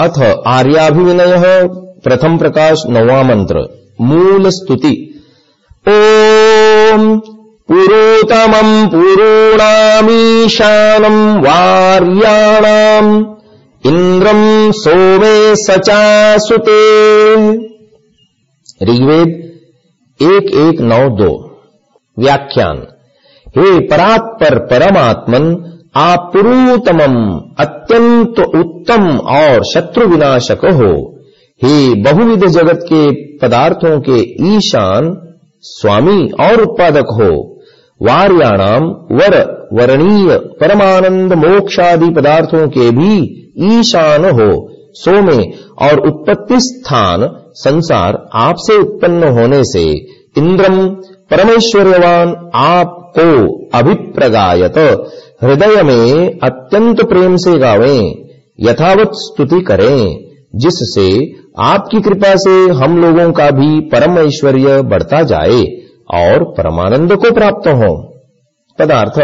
अथ आर्याभिविनय प्रथम प्रकाश नवा मंत्र, मूल स्तुति। ओम पुरोतमम् पुरूणामीशानम् वार्याणाम् इन्द्रम् सोमे सचासुते। ऋग्वेद एक एक नौ दो। व्याख्यान। हे परात्पर परमात्मन आप पुरुतमम अत्यंत उत्तम और शत्रु विनाशक हो। हे बहुविध जगत के पदार्थों के ईशान स्वामी और उत्पादक हो। वार्याणाम वर, वर्णीय, परमानंद मोक्षादि पदार्थों के भी ईशान हो। सोमे और उत्पत्ति स्थान संसार आपसे उत्पन्न होने से इंद्रम परमेश्वर्यवान आपको अभिप्रगायत। हृदय में अत्यंत प्रेम से गावें, यथावत स्तुति करें, जिससे आपकी कृपा से हम लोगों का भी परम ऐश्वर्य बढ़ता जाए और परमानंद को प्राप्त हो। पदार्थ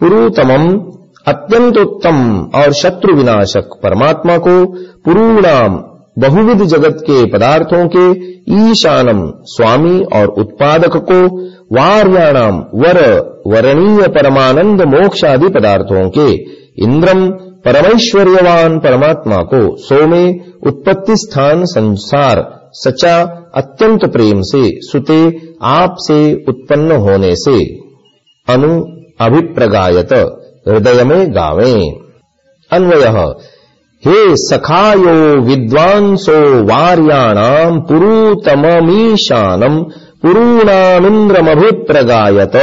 पुरुतमम अत्यंत उत्तम और शत्रु विनाशक परमात्मा को पुरूणाम बहुविध जगत के पदार्थों के ईशानम स्वामी और उत्पादक को वार्याणाम वर, वरणीय परमानंद मोक्ष आदि पदार्थों के इंद्रम परमेश्वर्यवान परमात्मा को सोमे उत्पत्ति स्थान संसार सचा अत्यंत प्रेम से, सुते आपसे उत्पन्न होने से। अनु अभिप्रगायत हृदय में गावे। अन्वय हे सखायो विद्वांसो वार्याणाम पुरुतमीशानम पुरूणामिन्द्रमभिप्रगायत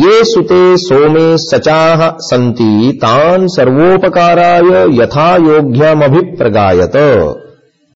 ये सुते सोमे सचाह सन्ति तान् सर्वोपकाराय यथा योग्यमभिप्रगायत